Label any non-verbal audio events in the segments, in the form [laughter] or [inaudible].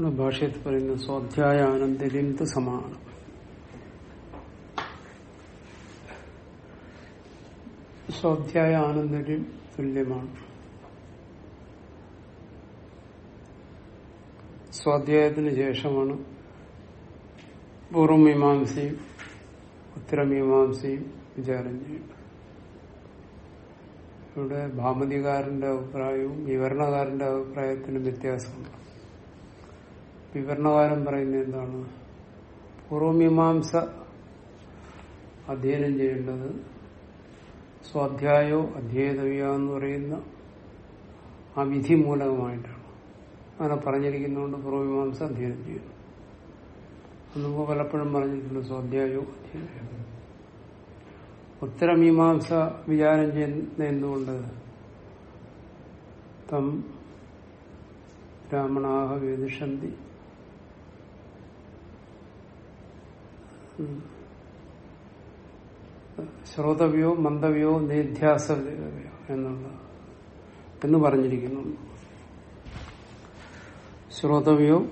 നമ്മുടെ ഭാഷയത്തിൽ പറയുന്ന സ്വാധ്യായ ആനന്ദര്യന്ത് സമാനം സ്വാധ്യായ ആനന്ദര്യം തുല്യമാണ് സ്വാധ്യായത്തിന് ശേഷമാണ് പൂർവമീമാംസയും ഉത്തരമീമാംസയും വിചാരം ചെയ്യുന്നത്. ഇവിടെ ഭാമതികാരന്റെ അഭിപ്രായവും വിവരണകാരന്റെ അഭിപ്രായത്തിനും വ്യത്യാസമുണ്ട്. വിവരണകാരൻ പറയുന്നത് എന്താണ്? പൂർവമീമാംസ അധ്യയനം ചെയ്യേണ്ടത് സ്വാധ്യായോ അധ്യേതവ്യ എന്ന് പറയുന്ന ആ വിധി മൂലകമായിട്ടാണ്. അങ്ങനെ പറഞ്ഞിരിക്കുന്നതുകൊണ്ട് പൂർവമീമാംസ അധ്യയനം ചെയ്യുന്നു നമുക്ക് പലപ്പോഴും പറഞ്ഞിട്ടുണ്ട് സ്വാധ്യായോ അധ്യയനം ഉത്തരമീമാംസ വിചാരം ചെയ്യുന്ന എന്തുകൊണ്ട്? തം ബ്രാഹ്മണാഹ വേദിഷന്തി ശ്രോതവ്യോ മന്ദവ്യോ നേധ്യാസവ്യോ എന്നുള്ള എന്ന് പറഞ്ഞിരിക്കുന്നു ശ്രോതവ്യോ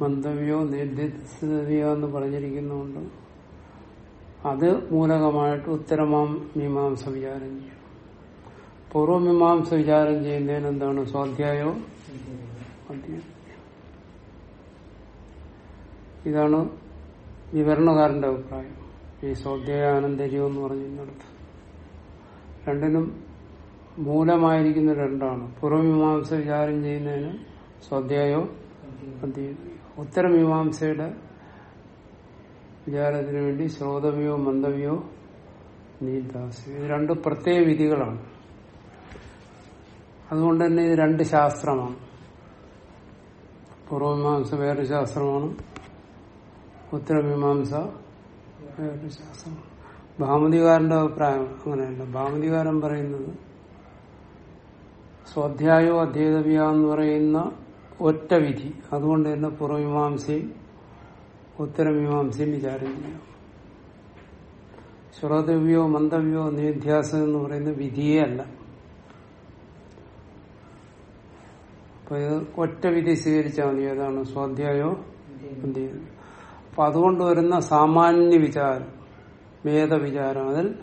മന്ദവ്യോ നേധ്യവ്യോ എന്ന് പറഞ്ഞിരിക്കുന്നുണ്ട്. അത് മൂലകമായിട്ട് ഉത്തരമാം മീമാംസ വിചാരം ചെയ്യും. പൂർവമീമാംസ വിചാരം ചെയ്യുന്നതിന് എന്താണ് സ്വാധ്യായോ? ഇതാണ് വിവരണകാരന്റെ അഭിപ്രായം. ഈ സ്വാധ്യായ ആനന്ദര്യം എന്ന് പറഞ്ഞിടത്ത് രണ്ടിനും മൂലമായിരിക്കുന്ന രണ്ടാണ്. പൂർവമീമാംസ വിചാരം ചെയ്യുന്നതിന് സ്വാധ്യായോ? ഉത്തരമീമാംസയുടെ വിചാരത്തിന് വേണ്ടി ശ്രോതവ്യോ മന്ദവ്യോ നീദാസ്യോ ഇത് രണ്ട് പ്രത്യേക വിധികളാണ്. അതുകൊണ്ട് തന്നെ ഇത് രണ്ട് ശാസ്ത്രമാണ്. പൂർവമീമാംസ വേറൊരു ശാസ്ത്രമാണ്. ഉത്തരമീമാംസ ശാസ്ത്രം ഭാമതികാരന്റെ അഭിപ്രായം അങ്ങനെയല്ല. ഭാമതികാരൻ പറയുന്നത് സ്വാധ്യായോ അധ്യേതവ്യ എന്ന് പറയുന്ന ഒറ്റ വിധി. അതുകൊണ്ട് തന്നെ പൂർവമീമാംസയും ഉത്തരമീമാംസയും വിചാരം ചെയ്യാം ശ്രോതവ്യോ മന്ദവ്യോ നിധ്യാസം എന്ന് പറയുന്ന വിധിയേ അല്ല. അപ്പൊ ഇത് ഒറ്റ വിധി സ്വീകരിച്ചാൽ മതി. ഏതാണ്? സ്വാധ്യായോ അപ്പൊ അതുകൊണ്ട് വരുന്ന സാമാന്യ വിചാരം വേദവിചാരം അതിൽ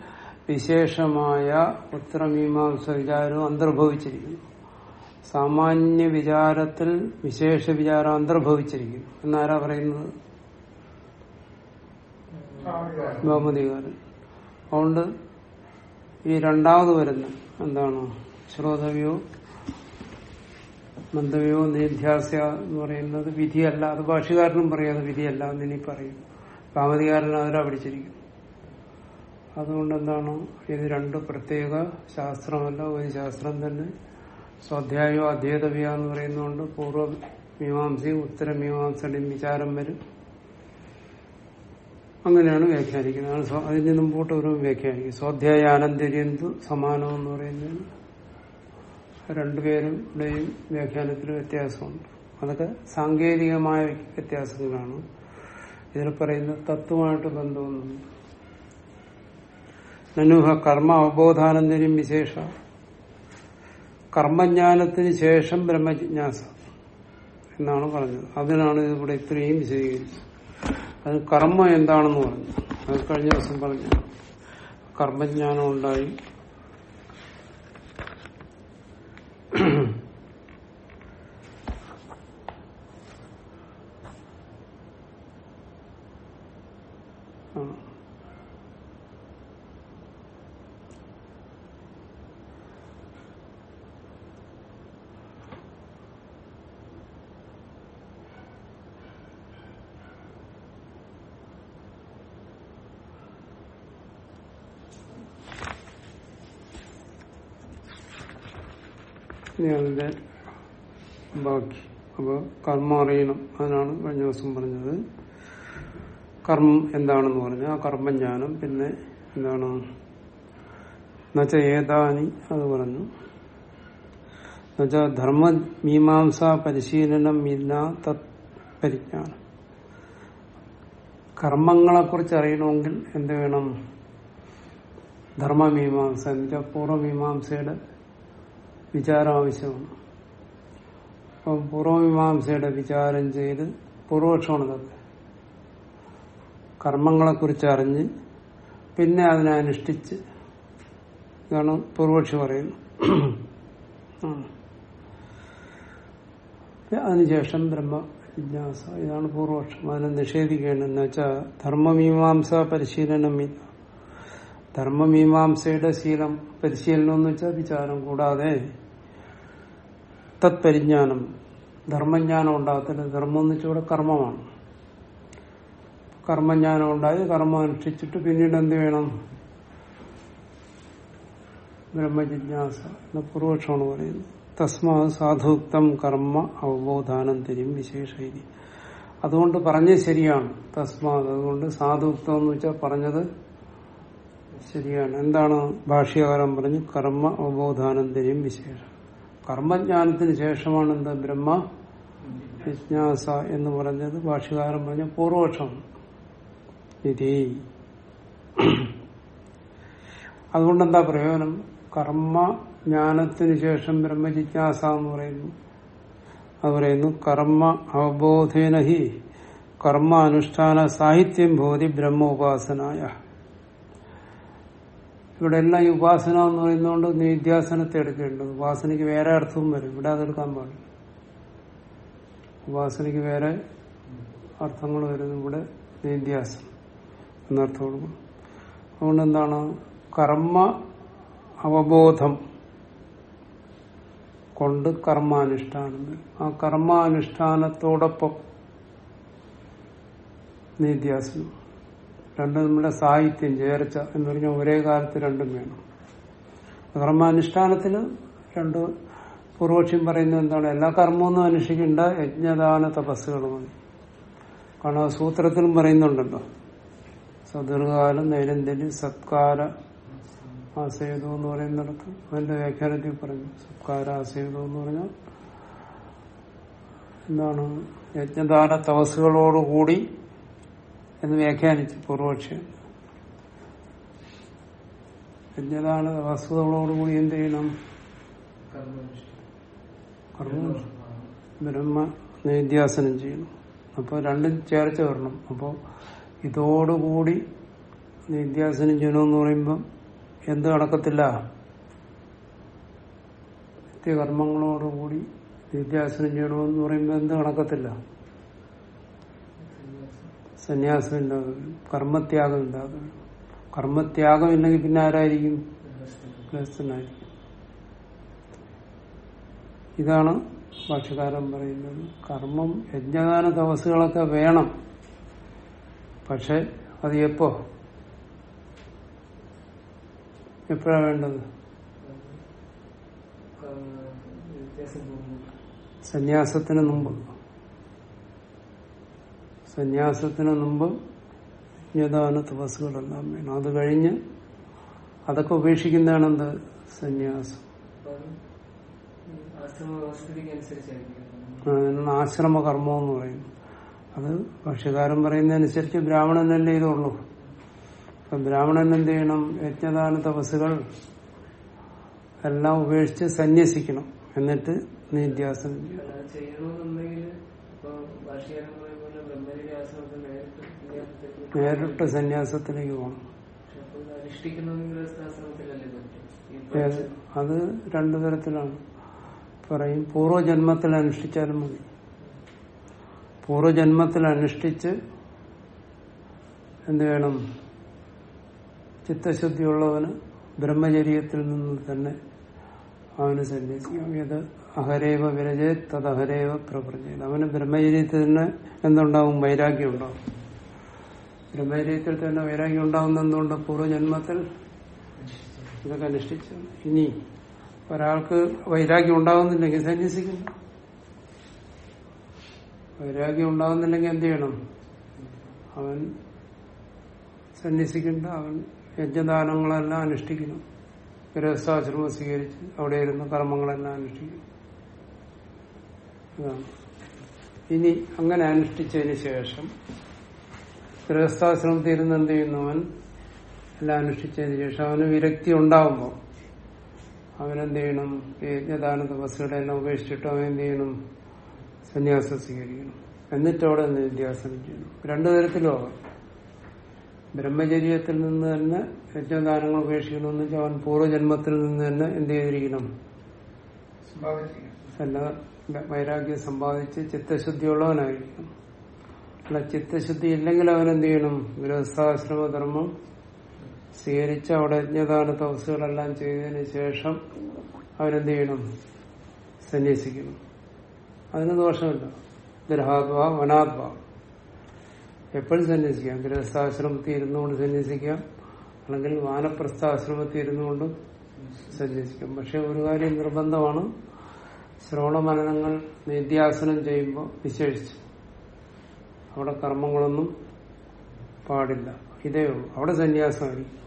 വിശേഷമായ ഉത്തരമീമാംസ വിചാരവും അന്തർഭവിച്ചിരിക്കുന്നു. സാമാന്യ വിചാരത്തിൽ വിശേഷ വിചാരം അന്തർഭവിച്ചിരിക്കുന്നു. എന്നാരാ പറയുന്നത്? ബഹുമതികാരൻ. അതുകൊണ്ട് ഈ രണ്ടാമത് വരുന്ന എന്താണ്? ശ്രോതവ്യോ മന്ദവ്യോ നിധ്യാസ്യ എന്ന് പറയുന്നത് വിധിയല്ല. അത് ഭാഷകാരനും പറയാതെ വിധിയല്ല എന്ന് ഇനി പറയും. കാമതികാരൻ അതിലാ പിടിച്ചിരിക്കും അതുകൊണ്ട് എന്താണ്? ഇത് രണ്ട് പ്രത്യേക ശാസ്ത്രമല്ല ഒരു ശാസ്ത്രം തന്നെ. സ്വാധ്യായോ അധ്യേതവ്യ എന്ന് പറയുന്നതുകൊണ്ട് പൂർവ മീമാംസയും ഉത്തരമീമാംസയുടെയും വിചാരം വരും. അങ്ങനെയാണ് വ്യാഖ്യാനിക്കുന്നത്. അതിന് മുമ്പോട്ട് ഒരു വ്യാഖ്യാനിക്കും. സ്വാധ്യായ ആനന്ദര്യന്തു സമാനം എന്ന് പറയുന്നതിന് രണ്ടുപേരുടെയും വ്യാഖ്യാനത്തിൽ വ്യത്യാസമുണ്ട്. അതൊക്കെ സാങ്കേതികമായ വ്യത്യാസങ്ങളാണ്. ഇതിൽ പറയുന്ന തത്വമായിട്ട് ബന്ധമൊന്നുമില്ല. നനുഹ കർമ്മ അവബോധാനന്ദര്യം വിശേഷ. കർമ്മജ്ഞാനത്തിന് ശേഷം ബ്രഹ്മജിജ്ഞാസ എന്നാണ് പറഞ്ഞത്. അതിനാണ് ഇവിടെ ഇത്രയും വിശദീകരിച്ചത്. അത് കർമ്മം എന്താണെന്ന് പറഞ്ഞു. അത് കഴിഞ്ഞ ദിവസം പറഞ്ഞു കർമ്മജ്ഞാനം ഉണ്ടായി ഇനി അതിന്റെ ബാക്കി. അപ്പൊ കർമ്മം അറിയണം. അതിനാണ് കഴിഞ്ഞ ദിവസം പറഞ്ഞത്. കർമ്മം എന്താണെന്ന് പറഞ്ഞാൽ ആ കർമ്മജ്ഞാനം പിന്നെ എന്താണ്? എന്നുവെച്ച ഏതാനി അത് പറഞ്ഞു. എന്നുവെച്ചാൽ ധർമ്മ മീമാംസ പരിശീലനം ഇല്ല തത് പരിജ്ഞാനം. കർമ്മങ്ങളെക്കുറിച്ച് അറിയണമെങ്കിൽ എന്ത് വേണം? ധർമ്മമീമാംസ. എന്നുവെച്ചാൽ പൂർവമീമാംസയുടെ വിചാരം ആവശ്യമാണ് അപ്പം പൂർവമീമാംസയുടെ വിചാരം ചെയ്ത് പൂർവക്ഷമാണ് ഇതൊക്കെ കർമ്മങ്ങളെക്കുറിച്ച് അറിഞ്ഞ് പിന്നെ അതിനെ അനുഷ്ഠിച്ച് ഇതാണ് പൂർവക്ഷി പറയുന്നത്. അതിനുശേഷം ബ്രഹ്മ ജിജ്ഞാസ ഇതാണ് പൂർവക്ഷം. അതിനെ നിഷേധിക്കേണ്ടതെന്ന് വെച്ചാൽ ധർമ്മമീമാംസ പരിശീലനം ഇല്ല. ധർമ്മമീമാംസയുടെ ശീലം പരിശീലനം എന്ന് വെച്ചാൽ വിചാരം കൂടാതെ തത്പരിജ്ഞാനം ധർമ്മജ്ഞാനം ഉണ്ടാകത്തില്ല. ധർമ്മം എന്ന് വെച്ചാൽ ഇവിടെ കർമ്മമാണ്. കർമ്മജ്ഞാനം ഉണ്ടായി കർമ്മം അനുഷ്ഠിച്ചിട്ട് പിന്നീട് എന്ത് വേണം ബ്രഹ്മജിജ്ഞാസ എന്ന പൂർവക്ഷമാണ് പറയുന്നത്. തസ്മാ സാധുക്തം കർമ്മ അവബോധാനം തരും വിശേഷൈതി അതുകൊണ്ട് പറഞ്ഞത് ശരിയാണ്. തസ്മാ അതുകൊണ്ട് സാധുക്തം എന്ന് വെച്ചാൽ പറഞ്ഞത് ശരിയാണ്. എന്താണ് ഭാഷ്യകാരം പറഞ്ഞു? കർമ്മ അവബോധാനന്തരം വിശേഷം. കർമ്മജ്ഞാനത്തിന് ശേഷമാണ് എന്താ ബ്രഹ്മ? ജിജ്ഞാസ എന്ന് പറഞ്ഞത് ഭാഷ്യകാരം പറഞ്ഞ പൂർവക്ഷം. വിധി. അതുകൊണ്ട് എന്താ പ്രയോജനം? കർമ്മ ജ്ഞാനത്തിന് ശേഷം ബ്രഹ്മജിജ്ഞാസ എന്ന് പറയുന്നു. അത് പറയുന്നു കർമ്മ അവബോധേന ഹി കർമ്മ അനുഷ്ഠാന സാഹിത്യം ഭൂതി ബ്രഹ്മോപാസനായ. ഇവിടെ എല്ലാം ഈ ഉപാസന എന്ന് പറയുന്നതുകൊണ്ട് നിത്യാസനത്തെ എടുക്കേണ്ടത്. ഉപാസനയ്ക്ക് വേറെ അർത്ഥവും വരും ഇവിടെ അതെടുക്കാൻ പാടില്ല. ഉപാസനയ്ക്ക് വേറെ അർത്ഥങ്ങൾ വരുന്നു ഇവിടെ നിത്യാസനം എന്നർത്ഥം. കൊടുക്കും അതുകൊണ്ട് എന്താണ്? കർമ്മ അവബോധം കൊണ്ട് കർമാനുഷ്ഠാനം ആ കർമാനുഷ്ഠാനത്തോടൊപ്പം നിത്യാസനം രണ്ടും നമ്മുടെ സാഹിത്യം ചേർച്ച എന്ന് പറഞ്ഞാൽ ഒരേ കാലത്ത് രണ്ടും വേണം. കർമാനുഷ്ഠാനത്തിന് രണ്ട് പൂർവക്ഷ്യം പറയുന്നത് എന്താണ്? എല്ലാ കർമ്മമൊന്നും അനുഷ്ഠിക്കേണ്ട യജ്ഞദാന തപസ്സുകളുമാണ് കാരണം സൂത്രത്തിലും പറയുന്നുണ്ടല്ലോ. സദീർഘകാലം നൈരന്തര്യം സത്കാര ആസേതു എന്ന് പറയുന്നിടത്ത് അതിന്റെ വ്യാഖ്യാനത്തിൽ പറഞ്ഞു സത്കാര ആസേതു എന്ന് പറഞ്ഞാൽ എന്താണ്? യജ്ഞദാന തപസ്സുകളോടുകൂടി എന്ന് വ്യാഖ്യാനിച്ചു പൂർവക്ഷം യജ്ഞദാന വസ്തുതകളോടുകൂടി എന്ത് ചെയ്യണം? ബ്രഹ്മ നിത്യാസനം ചെയ്യണം. അപ്പോൾ രണ്ടും ചേർച്ച വരണം. അപ്പോൾ ഇതോടുകൂടി നിത്യാസനം ചെയ്യണമെന്ന് പറയുമ്പം എന്ത് നടക്കത്തില്ല? നിത്യകർമ്മങ്ങളോടുകൂടി നിത്യാസനം ചെയ്യണമെന്ന് പറയുമ്പോൾ എന്ത് നടക്കത്തില്ല? സന്യാസം വരും കർമ്മത്യാഗം വരും കർമ്മത്യാഗം ഇല്ലെങ്കിൽ പിന്നെ ആരായിരിക്കും? ഗൃഹസ്ഥനായിരിക്കും ഇതാണ് ഭാഷകാരൻ പറയുന്നത്. കർമ്മം യജ്ഞകാല തപസ്സുകളൊക്കെ വേണം. പക്ഷെ അത് എപ്പോ? എപ്പോഴാ വേണ്ടത്? സന്യാസത്തിന് മുമ്പ്. സന്യാസത്തിന് മുമ്പ് യഥാന തപസ്സുകളെല്ലാം വേണം. അത് കഴിഞ്ഞ് അതൊക്കെ ഉപേക്ഷിക്കുന്നതാണ് എന്ത് സന്യാസം. ആശ്രമ കർമ്മം എന്ന് പറയുന്നു. അത് ഭക്ഷ്യകാരൻ പറയുന്നതനുസരിച്ച് ബ്രാഹ്മണനല്ലേ ഇതുള്ളൂ. അപ്പൊ ബ്രാഹ്മണൻ എന്ത് ചെയ്യണം? യജ്ഞദാന തപസ്സുകൾ എല്ലാം ഉപേക്ഷിച്ച് സന്യസിക്കണം. എന്നിട്ട് നിത്യാസനം ചെയ്യണം ചെയ്യണമെന്നുണ്ടെങ്കിൽ ഇപ്പൊ ഭാഷകാരൻ പറയുമ്പോൾ ബ്രഹ്മചര്യ ആശ്രമത്തിൽ നേരിട്ട് സന്യാസത്തിലേക്ക് പോകണം? അത് രണ്ടു തരത്തിലാണ്. പറയും പൂർവജന്മത്തിൽ അനുഷ്ഠിച്ചാലും മതി. പൂർവജന്മത്തിൽ അനുഷ്ഠിച്ച് എന്ത് വേണം? ചിത്തശുദ്ധിയുള്ളവന് ബ്രഹ്മചര്യത്തിൽ നിന്ന് തന്നെ അവന് സന്യസിക്കാം അഹരേവ വിരജേ അഹരേവ പ്രപ്രജയത് അവന് ബ്രഹ്മചര്യത്തിൽ തന്നെ എന്തുണ്ടാവും? വൈരാഗ്യം ഉണ്ടാവും ബ്രഹ്മചര്യത്തിൽ തന്നെ വൈരാഗ്യം ഉണ്ടാവുന്ന എന്തുകൊണ്ട്? പൂർവജന്മത്തിൽ ഇതൊക്കെ അനുഷ്ഠിച്ചു. ഇനി ഒരാൾക്ക് വൈരാഗ്യം ഉണ്ടാവുന്നില്ലെങ്കിൽ സന്യസിക്കുന്നു. വൈരാഗ്യം ഉണ്ടാവുന്നില്ലെങ്കിൽ എന്ത് ചെയ്യണം? അവൻ സന്യസിക്കേണ്ട അവൻ യജ്ഞദാനങ്ങളെല്ലാം അനുഷ്ഠിക്കണം ഗൃഹസ്ഥാശ്രമം സ്വീകരിച്ച് അവിടെ ഇരുന്ന് കർമ്മങ്ങളെല്ലാം അനുഷ്ഠിക്കും. അതാണ്. ഇനി അങ്ങനെ അനുഷ്ഠിച്ചതിന് ശേഷം ഗൃഹസ്ഥാശ്രമത്തിൽ ഇരുന്ന് എന്ത് ചെയ്യുന്നവൻ? എല്ലാം അനുഷ്ഠിച്ചതിന് ശേഷം അവന് വിരക്തി ഉണ്ടാവുമ്പോൾ അവനെന്ത് ചെയ്യണം? യജ്ഞദാന തപസ്സുകളെ എല്ലാം ഉപേക്ഷിച്ചിട്ട് അവൻ എന്ത് ചെയ്യണം? സന്യാസം സ്വീകരിക്കണം. എന്നിട്ട് അവിടെ നിത്യാസനം ചെയ്യണം. രണ്ടു തരത്തിലും ആവാം. ബ്രഹ്മചര്യത്തിൽ നിന്ന് തന്നെ യജ്ഞദാനങ്ങൾ ഉപേക്ഷിക്കണമെന്ന് വെച്ചാൽ അവൻ പൂർവജന്മത്തിൽ നിന്ന് തന്നെ എന്ത് ചെയ്തിരിക്കണം? വൈരാഗ്യം സമ്പാദിച്ച് ചിത്തശുദ്ധിയുള്ളവനായിരിക്കണം. അല്ല ചിത്തശുദ്ധി ഇല്ലെങ്കിൽ അവൻ എന്ത് ചെയ്യണം? ഗൃഹസ്ഥാശ്രമ ധർമ്മം സ്വീകരിച്ച് അവിടെ യജ്ഞദാന തപസ്സുകളെല്ലാം ചെയ്തതിന് ശേഷം അവനെന്ത് ചെയ്യണം? സന്യസിക്കണം. അതിന് ദോഷമില്ല. ഗ്രഹാത്വ വനാത്വ എപ്പോഴും സന്യസിക്കാം. ഗൃഹസ്ഥാശ്രമത്തിൽ ഇരുന്നുകൊണ്ട് സന്യസിക്കാം. അല്ലെങ്കിൽ വാനപ്രസ്ഥാശ്രമത്തിൽ ഇരുന്നുകൊണ്ടും സന്യസിക്കാം. പക്ഷെ ഒരു കാര്യം നിർബന്ധമാണ്. ശ്രവണമനനങ്ങൾ നിത്യാസനം ചെയ്യുമ്പോൾ വിശേഷിച്ച് അവിടെ കർമ്മങ്ങളൊന്നും പാടില്ല. ഇതേ ഉള്ളൂ. അവിടെ സന്യാസമായിരിക്കും.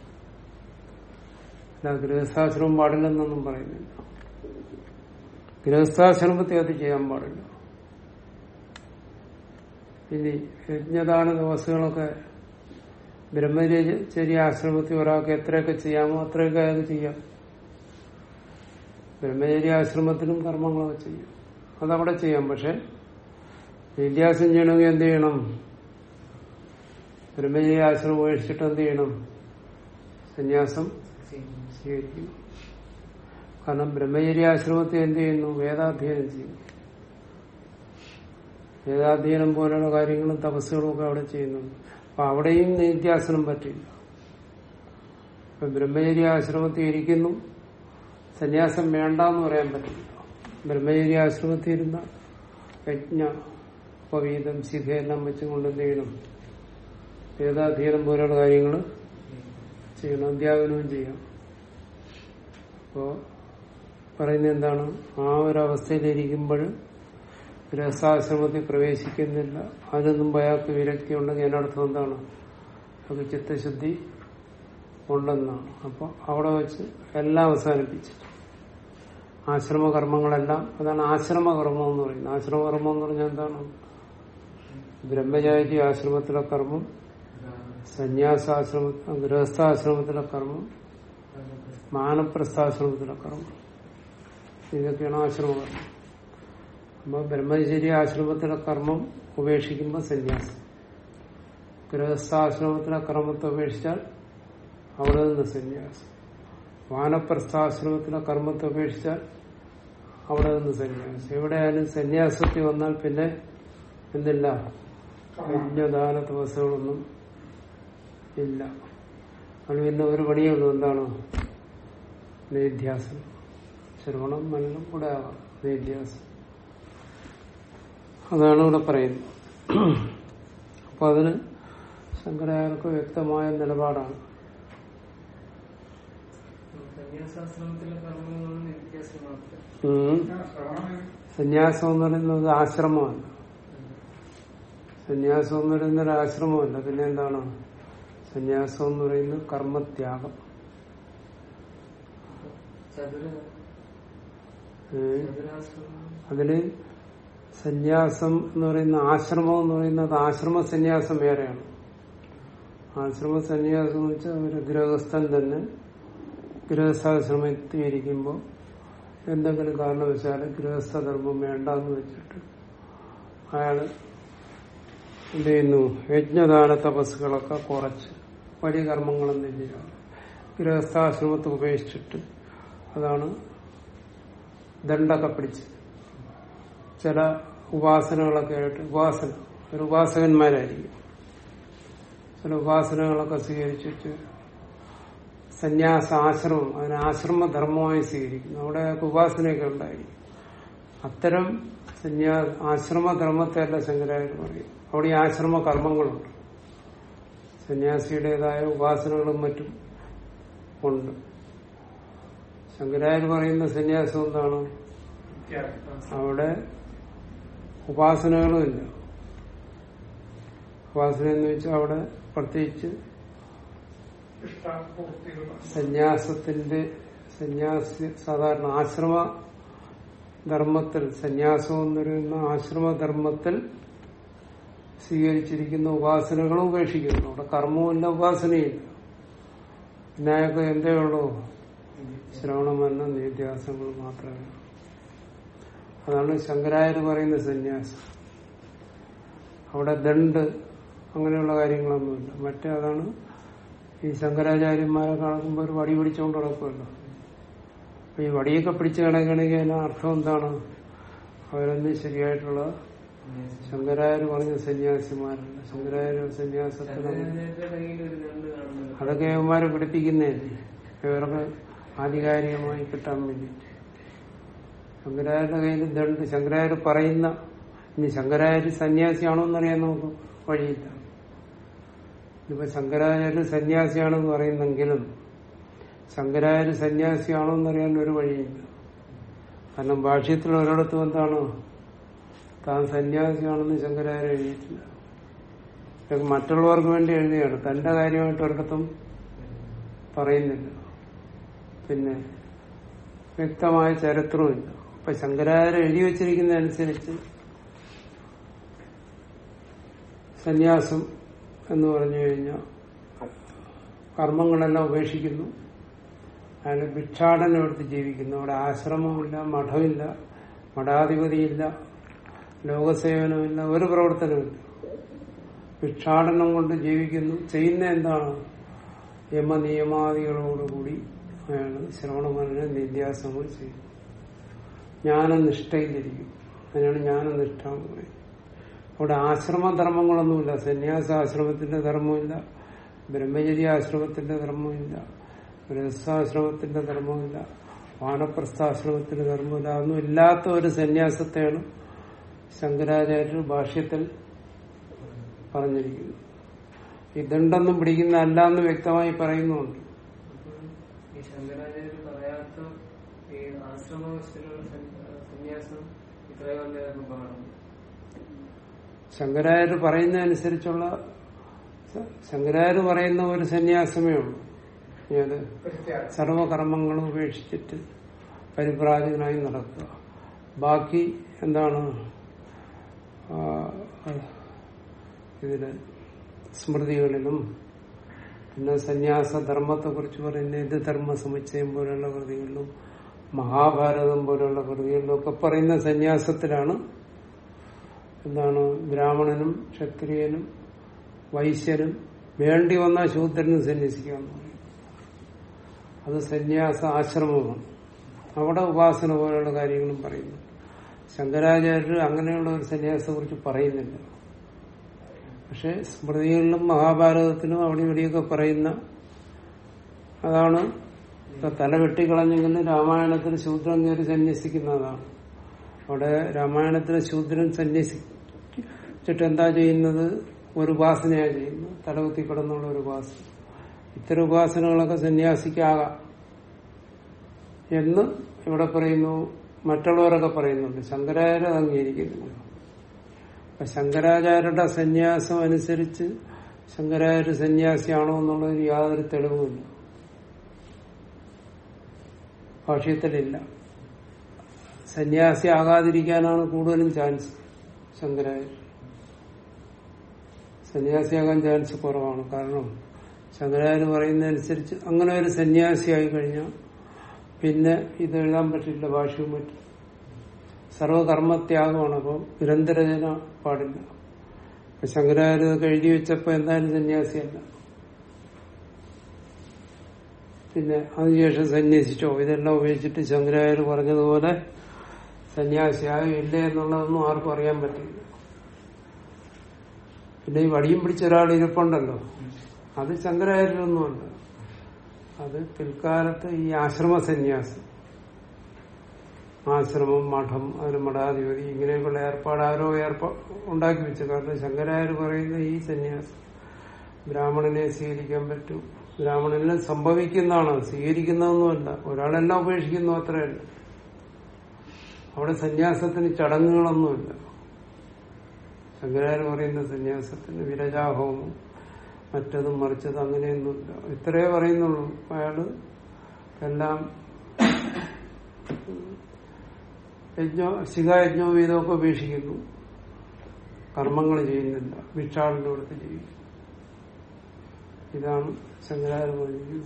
അല്ല ഗൃഹസ്ഥാശ്രമം പാടില്ലെന്നൊന്നും പറയുന്നില്ല. ഗൃഹസ്ഥാശ്രമത്തെ അത് ചെയ്യാൻ പാടില്ല. ഇനി യജ്ഞദാന ദിവസങ്ങളൊക്കെ. ബ്രഹ്മചര്യ ആശ്രമത്തിൽ ഒരാൾക്ക് എത്രയൊക്കെ ചെയ്യാമോ അത്രയൊക്കെ അയാൾക്ക് ചെയ്യാം. ബ്രഹ്മചര്യ ആശ്രമത്തിനും കർമ്മങ്ങളൊക്കെ ചെയ്യാം. അതവിടെ ചെയ്യാം. പക്ഷെ വിദ്യാസം ചെയ്യണമെങ്കിൽ എന്ത് ചെയ്യണം? ബ്രഹ്മചര്യ ആശ്രമം ഉപേക്ഷിച്ചിട്ട് എന്ത് ചെയ്യണം? സന്യാസം സ്വീകരിക്കണം കാരണം ബ്രഹ്മചര്യ ആശ്രമത്തിൽ എന്ത് ചെയ്യുന്നു? വേദാധ്യയനം ചെയ്യും. വേദാധ്യയനം പോലെയുള്ള കാര്യങ്ങളും തപസ്സുകളും ഒക്കെ അവിടെ ചെയ്യുന്നുണ്ട്. അപ്പൊ അവിടെയും നിത്യാസനം പറ്റില്ല ഇപ്പൊ ബ്രഹ്മചര്യ ആശ്രമത്തിൽ ഇരിക്കുന്നു. സന്യാസം വേണ്ട എന്ന് പറയാൻ പറ്റില്ല. ബ്രഹ്മചര്യ ആശ്രമത്തിൽ ഇരുന്ന യജ്ഞ പവീതം ശിഖയെല്ലാം വെച്ചുകൊണ്ട് എന്ത് ചെയ്യണം? വേദാധ്യയനം പോലെയുള്ള കാര്യങ്ങൾ ചെയ്യണം. അധ്യാപനവും ചെയ്യാം. അപ്പോ പറയുന്നത് എന്താണ്? ആ ഒരു അവസ്ഥയിലിരിക്കുമ്പോൾ ഗൃഹസ്ഥാശ്രമത്തിൽ പ്രവേശിക്കുന്നില്ല. അതിനൊന്നും ഭയാത്ത വിരക്തി ഉണ്ടെങ്കിൽ അതിനർത്ഥം എന്താണ്? അത് ചിത്തശുദ്ധി ഉണ്ടെന്നാണ്. അപ്പൊ അവിടെ വെച്ച് എല്ലാം അവസാനിപ്പിച്ചു ആശ്രമകർമ്മങ്ങളെല്ലാം അതാണ് ആശ്രമകർമ്മം എന്ന് പറയുന്നത്. ആശ്രമകർമ്മം എന്ന് പറഞ്ഞാൽ എന്താണ്? ബ്രഹ്മചാരി ആശ്രമത്തിലെ കർമ്മം സന്യാസാശ്രമ ഗൃഹസ്ഥാശ്രമത്തിലെ കർമ്മം മാനപ്രസ്ഥാശ്രമത്തിലെ കർമ്മം. ഇതൊക്കെയാണ് ആശ്രമകർമ്മം. അപ്പൊ ബ്രഹ്മചര്യ ആശ്രമത്തിലെ കർമ്മം ഉപേക്ഷിക്കുമ്പോൾ സന്യാസം. ഗൃഹസ്ഥാശ്രമത്തിലെ കർമ്മത്തെ ഉപേക്ഷിച്ചാൽ അവിടെ നിന്ന് സന്യാസം. വാനപ്രസ്ഥാശ്രമത്തിലെ കർമ്മത്തെ ഉപേക്ഷിച്ചാൽ അവിടെ നിന്ന് സന്യാസം. എവിടെയായാലും സന്യാസത്തിൽ വന്നാൽ പിന്നെ എന്തില്ല? യജ്ഞദാന ദിവസങ്ങളൊന്നും ഇല്ല. അതിന് പിന്നെ ഒരു പണിയേ ഉള്ളൂ എന്താണ്? നിധ്യാസം ശ്രവണം മനനം കൂടെ ആവാം നിധ്യാസം അതാണ് ഇവിടെ പറയുന്നത്. അപ്പൊ അതിന് ശങ്കരാചാര്യർക്ക് വ്യക്തമായ നിലപാടാണ്. സന്യാസം എന്ന് പറയുന്നത് ആശ്രമമല്ല. സന്യാസം എന്ന് പറയുന്നത് ഒരു ആശ്രമമല്ല. പിന്നെ എന്താണ്? സന്യാസം എന്ന് പറയുന്നത് കർമ്മത്യാഗം. അതിന് സന്യാസം എന്ന് പറയുന്ന ആശ്രമം എന്ന് പറയുന്നത് ആശ്രമ സന്യാസം വേറെയാണ്. ആശ്രമ സന്യാസം എന്ന് വെച്ചാൽ ഒരു ഗൃഹസ്ഥൻ തന്നെ ഗൃഹസ്ഥാശ്രമത്തിരിക്കുമ്പോൾ എന്തെങ്കിലും കാരണവശാൽ ഗൃഹസ്ഥധർമ്മം വേണ്ടെന്ന് വെച്ചിട്ട് അയാൾ എന്ത് ചെയ്യുന്നു? യജ്ഞദാന തപസ്സുകളൊക്കെ കുറച്ച് വലിയ കർമ്മങ്ങളൊന്നും ചെയ്യാം ഗൃഹസ്ഥാശ്രമത്തെ ഉപേക്ഷിച്ചിട്ട് അതാണ് ദണ്ഡൊക്കെ പിടിച്ച് ചില ഉപാസനകളൊക്കെ ആയിട്ട് ഉപാസന ഒരു ഉപാസകന്മാരായിരിക്കും. ചില ഉപാസനകളൊക്കെ സ്വീകരിച്ചിട്ട് സന്യാസ ആശ്രമം അതിന് ആശ്രമധർമ്മമായി സ്വീകരിക്കുന്നു. അവിടെ ഉപാസനയൊക്കെ ഉണ്ടായിരിക്കും. അത്തരം സന്യാ ആശ്രമധർമ്മത്തെ അല്ല ശങ്കരാചാര്യ പറയും അവിടെ ഈ ആശ്രമ കർമ്മങ്ങളുണ്ട് സന്യാസിയുടേതായ ഉപാസനകളും മറ്റും ഉണ്ട്. ശങ്കരാചാര്യ പറയുന്ന സന്യാസം എന്താണ്? അവിടെ ഉപാസനകളുമില്ല ഉപാസന എന്ന് വെച്ചാൽ അവിടെ പ്രത്യേകിച്ച് സന്യാസത്തിന്റെ സന്യാസ സാധാരണ ആശ്രമ ധർമ്മത്തിൽ സന്യാസം എന്ന് പറയുന്ന ആശ്രമധർമ്മത്തിൽ സ്വീകരിച്ചിരിക്കുന്ന ഉപാസനകളും ഉപേക്ഷിക്കുന്നു. അവിടെ കർമ്മവുമില്ല ഉപാസനയില്ല പിന്നെ അയാൾക്ക് എന്തേ ഉള്ളൂ? ശ്രവണമല്ല നിത്യാസങ്ങൾ മാത്രമേ ഉള്ളൂ. അതാണ് ശങ്കരായർ പറയുന്ന സന്യാസം. അവിടെ ദണ്ട് അങ്ങനെയുള്ള കാര്യങ്ങളൊന്നുമില്ല. മറ്റേ അതാണ് ഈ ശങ്കരാചാര്യന്മാരെ കാണുമ്പോൾ ഒരു വടി പിടിച്ചുകൊണ്ട് നടക്കുമല്ലോ അപ്പൊ ഈ വടിയൊക്കെ പിടിച്ച് കിടക്കണമെങ്കിൽ അതിന് അർത്ഥം എന്താണ്? അവരൊന്നും ശരിയായിട്ടുള്ള ശങ്കരായർ പറഞ്ഞ സന്യാസിമാരല്ല. ശങ്കരായർ സന്യാസത്തിന് അതൊക്കെ ഇവന്മാരെ പിടിപ്പിക്കുന്നതല്ലേ? ഇവർക്ക് ആധികാരികമായി കിട്ടാൻ വേണ്ടി ശങ്കരായരുടെ കയ്യിൽ ദണ്ട് ശങ്കരാചാര്യ പറയുന്ന ഇനി ശങ്കരാചാര്യ സന്യാസിയാണോ എന്നറിയാൻ നമുക്ക് വഴിയില്ല. ഇപ്പൊ ശങ്കരാചാര്യ സന്യാസിയാണെന്ന് പറയുന്നെങ്കിലും ശങ്കരാചാര്യ സന്യാസിയാണോ എന്നറിയാൻ ഒരു വഴിയില്ല. കാരണം ഭാഷ്യത്തിൽ ഒരിടത്തും എന്താണ്? താൻ സന്യാസിയാണെന്ന് ശങ്കരാചാര്യ എഴുതിയിട്ടില്ല. മറ്റുള്ളവർക്ക് വേണ്ടി എഴുതിയാണ്. തന്റെ കാര്യമായിട്ട് ഒരിടത്തും പറയുന്നില്ല. പിന്നെ വ്യക്തമായ ചരിത്രവുമില്ല അപ്പൊ ശങ്കരാചാര്യ എഴുതി വച്ചിരിക്കുന്നതനുസരിച്ച് സന്യാസം എന്ന് പറഞ്ഞു കഴിഞ്ഞാൽ കർമ്മങ്ങളെല്ലാം ഉപേക്ഷിക്കുന്നു. അയാൾ ഭിക്ഷാടനം എടുത്ത് ജീവിക്കുന്നു. അവിടെ ആശ്രമമില്ല മഠമില്ല മഠാധിപതിയില്ല ലോകസേവനമില്ല ഒരു പ്രവർത്തനമില്ല. ഭിക്ഷാടനം കൊണ്ട് ജീവിക്കുന്നു. ചെയ്യുന്ന എന്താണ്? യമനിയമാദികളോടുകൂടി അയാൾ ശ്രവണമനെ നിത്യാസങ്ങൾ ചെയ്യും ജ്ഞാനനിഷ്ഠയിലിരിക്കും. അതിനാണ് ജ്ഞാനനിഷ്ഠ എന്ന് പറയുന്നത്. അവിടെ ആശ്രമധർമ്മങ്ങളൊന്നുമില്ല. സന്യാസാശ്രമത്തിന്റെ ധർമ്മമില്ല ബ്രഹ്മചര്യ ആശ്രമത്തിന്റെ ധർമ്മമില്ല ഗൃഹസ്ഥാശ്രമത്തിന്റെ ധർമ്മമില്ല വാനപ്രസ്ഥാശ്രമത്തിന്റെ ധർമ്മമില്ല അതൊന്നും ഇല്ലാത്ത ഒരു സന്യാസത്തെയാണ് ശങ്കരാചാര്യർ ഭാഷ്യത്തിൽ പറഞ്ഞിരിക്കുന്നത്. ഇതുണ്ടെന്നും പിടിക്കുന്ന അല്ല എന്ന് വ്യക്തമായി പറയുന്നുണ്ട് ശങ്കരാചാര്യർ പറയാത്ത സന്യാസം ഇത്രയും വന്നതൊക്കെ പാടും ശങ്കരാചാര്യ പറയുന്നതനുസരിച്ചുള്ള പറയുന്ന ഒരു സന്യാസമേ ഉള്ളൂ. സർവകർമ്മങ്ങളും ഉപേക്ഷിച്ചിട്ട് പരിപ്രാജകനായി നടക്കുക ബാക്കി എന്താണ് ഇതിന് ഇതിൽ സ്മൃതികളിലും പിന്നെ സന്യാസ ധർമ്മത്തെ കുറിച്ച് പറയുന്ന ഇത് ധർമ്മ സമുച്ചയം പോലെയുള്ള കൃതികളിലും മഹാഭാരതം പോലുള്ള കൃതികളിലൊക്കെ പറയുന്ന സന്യാസത്തിലാണ് എന്താണ് ബ്രാഹ്മണനും ക്ഷത്രിയനും വൈശ്യനും വേണ്ടി വന്ന ശൂദ്രനും സന്യസിക്കാന്ന് പറയും അത് സന്യാസ ആശ്രമമാണ്. അവിടെ ഉപാസന പോലുള്ള കാര്യങ്ങളും പറയുന്നു. ശങ്കരാചാര്യർ അങ്ങനെയുള്ള ഒരു സന്യാസത്തെ കുറിച്ച് പറയുന്നില്ല. പക്ഷെ സ്മൃതികളിലും മഹാഭാരതത്തിലും അവിടെ ഇവിടെയൊക്കെ പറയുന്ന അതാണ് തല വെട്ടിക്കളഞ്ഞിരിക്കുന്ന രാമായണത്തിൽ ശൂദ്രൻ കയറി സന്യസിക്കുന്നതാണ്. അവിടെ രാമായണത്തിൽ ശൂദ്രൻ സന്യസിച്ചിട്ട് എന്താ ചെയ്യുന്നത്? ഒരു ഉപാസനയാണ് ചെയ്യുന്നത്. തലകുത്തി കിടന്നുള്ള ഒരു ഉപാസന. ഇത്തരം ഉപാസനകളൊക്കെ സന്യാസിക്കാകാം. എന്ന് ഇവിടെ പറയുന്നു മറ്റുള്ളവരൊക്കെ പറയുന്നുണ്ട്. ശങ്കരാചാര്യ അത് അംഗീകരിക്കുന്നു അപ്പൊ ശങ്കരാചാര്യരുടെ സന്യാസം അനുസരിച്ച് ശങ്കരാചാര്യ സന്യാസിയാണോ എന്നുള്ളൊരു യാതൊരു തെളിവുമില്ല. ഭാഷ്യത്തിലില്ല സന്യാസി ആകാതിരിക്കാനാണ് കൂടുതലും ചാൻസ് ശങ്കരായ സന്യാസിയാകാൻ ചാൻസ് കുറവാണ്. കാരണം ശങ്കരാചാര്യ പറയുന്നതനുസരിച്ച് അങ്ങനെ ഒരു സന്യാസിയായി കഴിഞ്ഞാൽ പിന്നെ ഇത് എഴുതാൻ പറ്റില്ല ഭാഷയും പറ്റും സർവകർമ്മത്യാഗമാണ്. അപ്പം നിരന്തരജന പാടില്ല. ശങ്കരായ ശങ്കരാചാര്യ വെച്ചപ്പോൾ എന്തായാലും സന്യാസിയല്ല. പിന്നെ അതിനുശേഷം സന്യസിച്ചോ? ഇതെല്ലാം ഉപയോഗിച്ചിട്ട് ശങ്കരായർ പറഞ്ഞതുപോലെ സന്യാസിയായോ ഇല്ലേ എന്നുള്ളതൊന്നും ആർക്കും അറിയാൻ പറ്റില്ല. പിന്നെ ഈ വടിയും പിടിച്ച ഒരാൾ ഇരിപ്പുണ്ടല്ലോ. അത് ശങ്കരാചാര്യരൊന്നുമല്ല അത് പിൽക്കാലത്ത് ഈ ആശ്രമ സന്യാസം. ആശ്രമം മഠം അതിന് മഠാധിപതി ഇങ്ങനെയൊക്കെയുള്ള ഏർപ്പാട് ആരോ ഏർപ്പാ ഉണ്ടാക്കി വെച്ചു കാരണം ശങ്കരായർ പറയുന്ന ഈ സന്യാസം ബ്രാഹ്മണനെ സ്വീകരിക്കാൻ പറ്റും. ബ്രാഹ്മണനെ സംഭവിക്കുന്നതാണ് സ്വീകരിക്കുന്നതൊന്നുമല്ല. ഒരാളെല്ലാം ഉപേക്ഷിക്കുന്നു അത്രയല്ല അവിടെ സന്യാസത്തിന് ചടങ്ങുകളൊന്നുമില്ല. ശങ്കരാചാര്യ പറയുന്ന സന്യാസത്തിന് വിരജാഹോമം മറ്റതും മറിച്ചത് അങ്ങനെയൊന്നുമില്ല. ഇത്രയേ പറയുന്നുള്ളൂ. അയാൾ എല്ലാം യജ്ഞോ ശിഖായജ്ഞോ വീതമൊക്കെ ഉപേക്ഷിക്കുന്നു. കർമ്മങ്ങൾ ചെയ്യുന്നില്ല. ഭിക്ഷാടിന്റെ കൊടുത്ത് ജീവിക്കും ഇതാണ് ശങ്കരാചാര്യ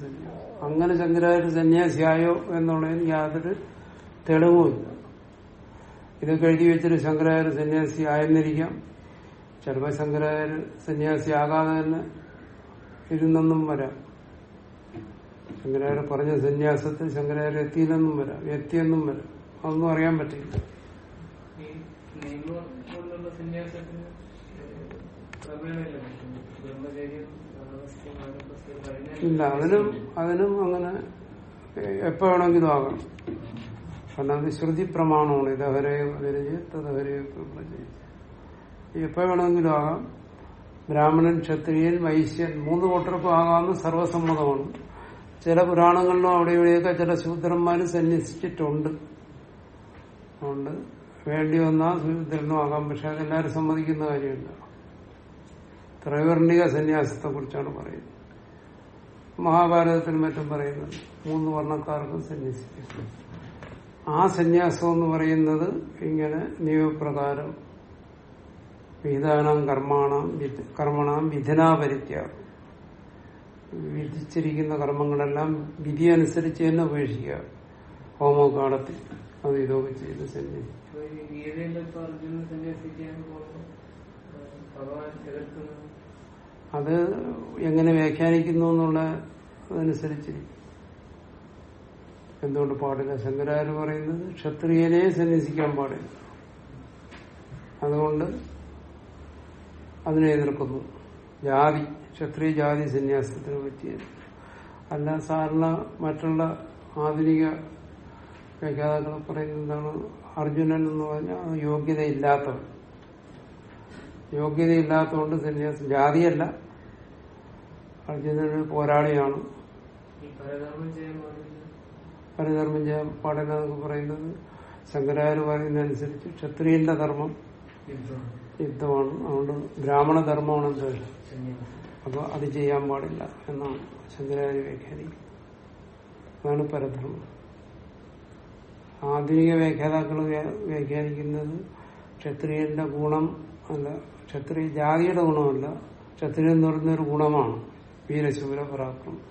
സന്യാസം അങ്ങനെ ശങ്കരാചാര്യ സന്യാസിയായോ എന്നുള്ളതിന് യാതൊരു തെളിവുമില്ല. ഇതൊക്കെ എഴുതി വെച്ചിട്ട് ശങ്കരാചാര്യ സന്യാസി ആയെന്നിരിക്കാം ചിലപ്പോൾ ശങ്കരാചാര്യ സന്യാസി ആകാതെ തന്നെ ഇരുന്നെന്നും വരാം. ശങ്കരാചാര്യ പറഞ്ഞ സന്യാസത്തിൽ ശങ്കരാചാര്യ എത്തിയില്ലെന്നും വരാം. എത്തിയെന്നും വരാം. അതൊന്നും അറിയാൻ പറ്റില്ല. സന്യാസത്തിന് ബ്രഹ്മചര്യം ഗൃഹസ്ഥ, വാനപ്രസ്ഥ കഴിഞ്ഞാൽ ഇല്ല അതിനും അതിനും അങ്ങനെ എപ്പോ വേണമെങ്കിലും ആകാം. കാരണം അത് ശ്രുതി പ്രമാണമാണ് ഇതഹരെ വിരജ് തദഹരെ എപ്പോ വേണമെങ്കിലും ആകാം. ബ്രാഹ്മണൻ ക്ഷത്രിയൻ വൈശ്യൻ മൂന്ന് കൂട്ടർക്കും ആകാമെന്ന് സർവസമ്മതമാണ്. ചില പുരാണങ്ങളിലും അവിടെ ഇവിടെയൊക്കെ ചില ശൂദ്രന്മാരും സന്യസിച്ചിട്ടുണ്ട്. അതുകൊണ്ട് വേണ്ടി വന്നാൽ ശൂദ്രനും ആകാം പക്ഷെ അതെല്ലാവരും സമ്മതിക്കുന്ന കാര്യമില്ല. ത്രൈവർണിക സന്യാസത്തെ കുറിച്ചാണ് പറയുന്നത്. മഹാഭാരതത്തിലും മറ്റും പറയുന്നത് മൂന്ന് വർണക്കാർക്കും സന്യസിക്കും ആ സന്യാസം എന്ന് പറയുന്നത് ഇങ്ങനെ നിയമപ്രകാരം വിധാനം കർമാണം കർമ്മണം വിധനാപരിത്യാഗം വിധിച്ചിരിക്കുന്ന കർമ്മങ്ങളെല്ലാം വിധി അനുസരിച്ച് തന്നെ ഉപേക്ഷിക്കുക. ഹോമോകാടത്തിൽ അത് ഇതൊക്കെ ചെയ്ത് സന്യസിക്കും അത് എങ്ങനെ വ്യാഖ്യാനിക്കുന്നു എന്നുള്ള അതനുസരിച്ചിരിക്കും എന്തുകൊണ്ട് പാടില്ല? ശങ്കരാചാര്യ പറയുന്നത് ക്ഷത്രിയനെ സന്യസിക്കാൻ പാടില്ല. അതുകൊണ്ട് അതിനെ എതിർക്കുന്നു. ജാതി ക്ഷത്രിയ ജാതി സന്യാസത്തിന് പറ്റിയത് അല്ല സാധാരണ മറ്റുള്ള ആധുനിക വ്യാഖ്യാതാക്കൾ പറയുന്നത് എന്താണ്? അർജുനൻ എന്ന് പറഞ്ഞാൽ യോഗ്യതയില്ലാത്തവൻ. യോഗ്യതയില്ലാത്തതുകൊണ്ട് സന്യാസം ജാതിയല്ല. അർജുനൻ പോരാളിയാണ്. പരധർമ്മം ചെയ്യാൻ പാടില്ല. എന്നൊക്കെ പറയുന്നത് ശങ്കരാചാര്യ പറയുന്നതനുസരിച്ച് ക്ഷത്രിയന്റെ ധർമ്മം യുദ്ധം. യുദ്ധമാണ്. അതുകൊണ്ട് ബ്രാഹ്മണ ധർമ്മമാണ് എന്ത്? അപ്പൊ അത് ചെയ്യാൻ പാടില്ല എന്നാണ് ശങ്കരാചാര്യ വ്യാഖ്യാനിക്കുന്നത്. അതാണ് പരധർമ്മം. ആധുനിക വ്യാഖ്യാതാക്കൾ വ്യാ- വ്യാഖ്യാനിക്കുന്നത് ക്ഷത്രിയന്റെ ഗുണം അല്ല ക്ഷത്രിയ ജാതിയുടെ ഗുണമല്ല. ക്ഷത്രിയ എന്ന് പറയുന്ന ഒരു ഗുണമാണ്. വീരശൂര പരാക്രമം.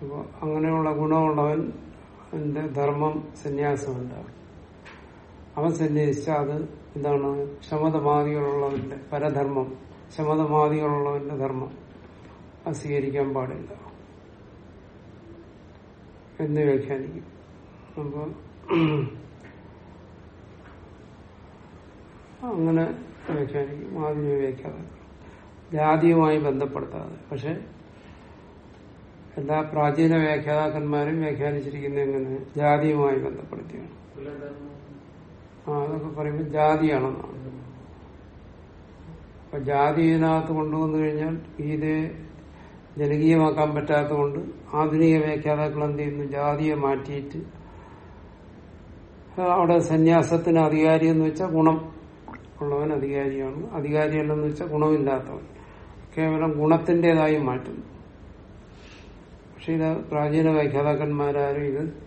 അപ്പൊ അങ്ങനെയുള്ള ഗുണമുള്ളവൻ എന്റെ ധർമ്മം സന്യാസമുണ്ടാവും അവൻ സന്യസിച്ച അത് എന്താണ്? ശമതമാദികളുള്ളവന്റെ പരധർമ്മം ശമതമാദികളുള്ളവന്റെ ധർമ്മം അത് സ്വീകരിക്കാൻ പാടില്ല. എന്ന് വ്യാഖ്യാനിക്കും. അപ്പൊ [clears throat] അങ്ങനെ വ്യാഖ്യാനിക്കും ആധുനിക വ്യാഖ്യാതാക്കൾ ജാതിയുമായി ബന്ധപ്പെടുത്താതെ. പക്ഷെ എല്ലാ പ്രാചീന വ്യാഖ്യാതാക്കന്മാരും വ്യാഖ്യാനിച്ചിരിക്കുന്നത് എങ്ങനെ? ജാതിയുമായി ബന്ധപ്പെടുത്തിയാണ്. ആ അതൊക്കെ പറയുമ്പോൾ ജാതിയാണെന്നാണ്. അപ്പൊ ജാതി ഇതിനകത്ത് കൊണ്ടുവന്നു കഴിഞ്ഞാൽ ഗീതയെ ജനകീയമാക്കാൻ പറ്റാത്തതുകൊണ്ട് ആധുനിക വ്യാഖ്യാതാക്കൾ എന്ത് ചെയ്യുന്നു? ജാതിയെ മാറ്റിയിട്ട് അവിടെ സന്യാസത്തിന് അധികാരി എന്ന് വെച്ചാൽ ഗുണം. ഉള്ളവൻ അധികാരിയാണ്. അധികാരിയല്ലെന്ന് വെച്ചാൽ ഗുണമില്ലാത്തവൻ. കേവലം ഗുണത്തിന്റെതായി മാറ്റുന്നു. പക്ഷെ ഇത് പ്രാചീന വ്യാഖ്യാതാക്കന്മാരും ഇത്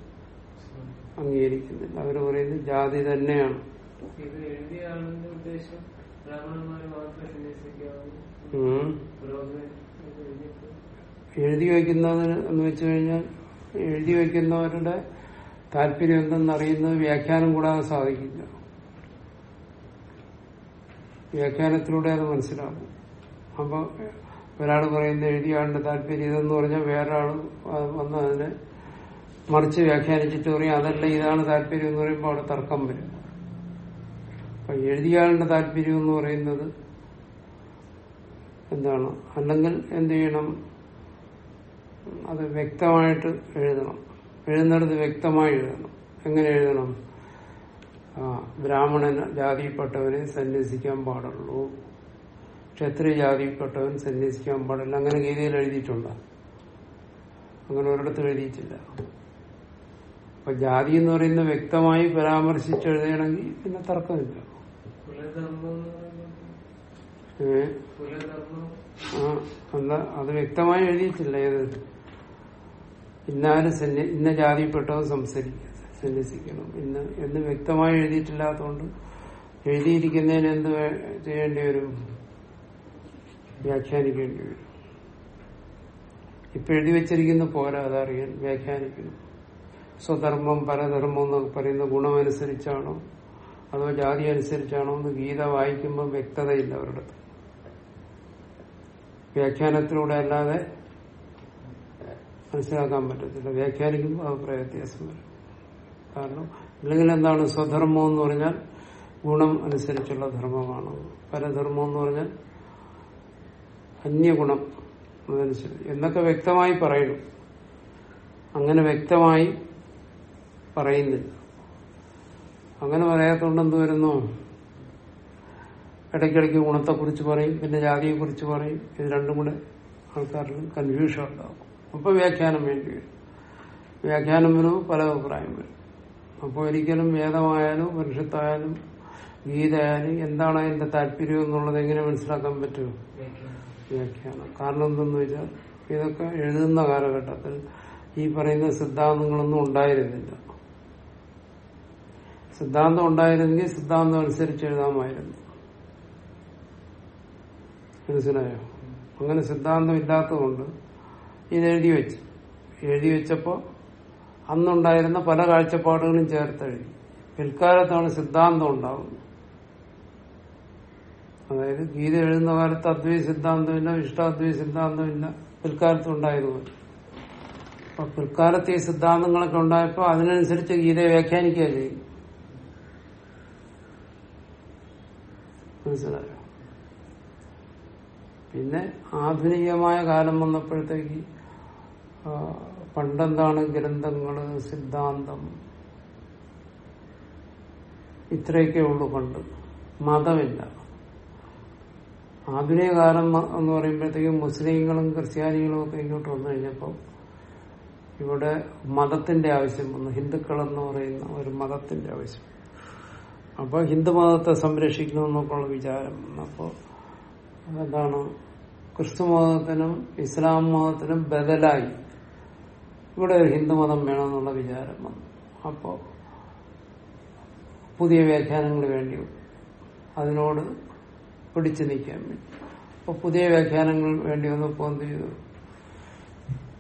അംഗീകരിക്കുന്നില്ല. അവർ പറയുന്നത് ജാതി തന്നെയാണ്. എഴുതി വയ്ക്കുന്നതിന് എന്ന് വെച്ചു കഴിഞ്ഞാൽ എഴുതി വയ്ക്കുന്നവരുടെ താല്പര്യം എന്തെന്ന് അറിയുന്നത് വ്യാഖ്യാനം കൂടാതെ സാധിക്കില്ല. വ്യാഖ്യാനത്തിലൂടെ അത് മനസ്സിലാകും. അപ്പൊ ഒരാൾ പറയുന്ന എഴുതിയ ആളിന്റെ താല്പര്യം ഇതെന്ന് പറഞ്ഞാൽ വേറൊരാൾ വന്ന് അതിനെ മറിച്ച് വ്യാഖ്യാനിച്ചിട്ട് പറയും അതല്ല ഇതാണ് താല്പര്യം എന്ന് പറയുമ്പോൾ അവിടെ തർക്കം വരും. അപ്പൊ എഴുതിയ ആളിന്റെ താല്പര്യം എന്ന് പറയുന്നത് എന്താണ്? അല്ലെങ്കിൽ എന്ത് ചെയ്യണം? അത് വ്യക്തമായിട്ട് എഴുതണം. എഴുതുന്നിടത്ത് വ്യക്തമായി എഴുതണം. എങ്ങനെ എഴുതണം? ആ ബ്രാഹ്മണൻ ജാതിയിൽപ്പെട്ടവനെ സന്യസിക്കാൻ പാടുള്ളൂ. ക്ഷത്രിയ ജാതിയിൽപ്പെട്ടവൻ സന്യസിക്കാൻ പാടില്ല. അങ്ങനെ ഗീതയിൽ എഴുതിയിട്ടുണ്ട്. അങ്ങനെ ഒരിടത്തും എഴുതിയിട്ടില്ല. അപ്പൊ ജാതി എന്ന് പറയുന്നത് വ്യക്തമായി പരാമർശിച്ച് എഴുതണമെങ്കിൽ പിന്നെ തർക്കമില്ല. അല്ല അത് വ്യക്തമായി എഴുതിയിട്ടില്ല. ഏത്? ഇന്നാരും സന്യ ഇന്ന ജാതിയിൽപ്പെട്ടവൻ സംസരിക്കുക. സന്യസിക്കണം ഇന്ന് എന്ന് വ്യക്തമായി എഴുതിയിട്ടില്ലാത്തതുകൊണ്ട് എഴുതിയിരിക്കുന്നതിന് എന്ത് ചെയ്യേണ്ടി വരും? വ്യാഖ്യാനിക്കേണ്ടി വരും. ഇപ്പൊ എഴുതി വെച്ചിരിക്കുന്ന പോരാ അതറിയാൻ വ്യാഖ്യാനിക്കണം. സ്വധർമ്മം പരധർമ്മം എന്നൊക്കെ പറയുന്ന ഗുണമനുസരിച്ചാണോ അതോ ജാതി അനുസരിച്ചാണോ എന്ന് ഗീത വായിക്കുമ്പോൾ വ്യക്തതയില്ല അവരുടെ. വ്യാഖ്യാനത്തിലൂടെ അല്ലാതെ മനസ്സിലാക്കാൻ പറ്റത്തില്ല. വ്യാഖ്യാനിക്കുമ്പോൾ അഭിപ്രായ വ്യത്യാസം വരും. കാരണം അല്ലെങ്കിൽ എന്താണ് സ്വധർമ്മം എന്ന് പറഞ്ഞാൽ ഗുണം അനുസരിച്ചുള്ള ധർമ്മമാണ്. പരധർമ്മം എന്ന് പറഞ്ഞാൽ അന്യഗുണം അതനുസരിച്ച്. എന്നൊക്കെ വ്യക്തമായി പറയണം. അങ്ങനെ വ്യക്തമായി പറയുന്നില്ല. അങ്ങനെ പറയാത്തോണ്ട് എന്ത് വരുന്നു? ഇടയ്ക്കിടയ്ക്ക് ഗുണത്തെക്കുറിച്ച് പറയും പിന്നെ ജാതിയെ കുറിച്ച് പറയും. ഇത് രണ്ടും കൂടെ ആൾക്കാരിലും കൺഫ്യൂഷൻ ഉണ്ടാകും. അപ്പൊ വ്യാഖ്യാനം വേണ്ടി വരും. വ്യാഖ്യാനം വരുമ്പോൾ പല അഭിപ്രായം വരും. അപ്പോൾ ഒരിക്കലും വേദമായാലും ഉപനിഷത്തായാലും ഗീതയായാലും എന്താണ് അതിന്റെ താല്പര്യം എന്നുള്ളത് എങ്ങനെ മനസ്സിലാക്കാൻ പറ്റും? വ്യാഖ്യാനം. കാരണം എന്തെന്ന് വെച്ചാൽ ഇതൊക്കെ എഴുതുന്ന കാലഘട്ടത്തിൽ ഈ പറയുന്ന സിദ്ധാന്തങ്ങളൊന്നും ഉണ്ടായിരുന്നില്ല. സിദ്ധാന്തം ഉണ്ടായിരുന്നെങ്കിൽ സിദ്ധാന്തം അനുസരിച്ച് എഴുതാമായിരുന്നു. മനസ്സിലായോ? അങ്ങനെ സിദ്ധാന്തം ഇല്ലാത്തതുകൊണ്ട് ഇത് എഴുതി വെച്ചു. എഴുതി വെച്ചപ്പോ അന്നുണ്ടായിരുന്ന പല കാഴ്ചപ്പാടുകളും ചേർത്തെഴുതി. പിൽക്കാലത്താണ് സിദ്ധാന്തം ഉണ്ടാകുന്നത് അതായത് ഗീത എഴുതുന്ന കാലത്ത് അദ്വൈത സിദ്ധാന്തമില്ല ഇഷ്ടാദ്വൈ സിദ്ധാന്തമില്ല പിൽക്കാലത്ത് ഉണ്ടായതുപോലെ അപ്പൊ പിൽക്കാലത്ത് ഈ സിദ്ധാന്തങ്ങളൊക്കെ ഉണ്ടായപ്പോൾ അതിനനുസരിച്ച് ഗീതയെ വ്യാഖ്യാനിക്കുക ചെയ്യും മനസ്സിലായോ? പിന്നെ ആധുനികമായ കാലം വന്നപ്പോഴത്തേക്ക് പണ്ടെന്താണ് ഗ്രന്ഥങ്ങൾ സിദ്ധാന്തം? ഇത്രയൊക്കെ ഉള്ളൂ പണ്ട്. മതമില്ല. ആധുനിക കാലം എന്ന് പറയുമ്പോഴത്തേക്കും മുസ്ലിങ്ങളും ക്രിസ്ത്യാനികളും ഒക്കെ ഇങ്ങോട്ട് വന്നു കഴിഞ്ഞപ്പോൾ ഇവിടെ മതത്തിന്റെ ആവശ്യം വന്നു. ഹിന്ദുക്കൾ എന്ന് പറയുന്ന ഒരു മതത്തിന്റെ ആവശ്യം. അപ്പോൾ ഹിന്ദു മതത്തെ സംരക്ഷിക്കണമെന്നൊക്കെയുള്ള വിചാരം. അപ്പോ എന്താണ് ക്രിസ്തു മതത്തിനും ഇസ്ലാം മതത്തിനും ബദലായി. ഇവിടെ ഒരു ഹിന്ദു മതം വേണമെന്നുള്ള വിചാരം വന്നു. അപ്പോ പുതിയ വ്യാഖ്യാനങ്ങൾ വേണ്ടി അതിനോട് പിടിച്ചു നിൽക്കാൻ വേണ്ടി. അപ്പൊ പുതിയ വ്യാഖ്യാനങ്ങൾ വേണ്ടി വന്നപ്പോൾ എന്ത് ചെയ്തു?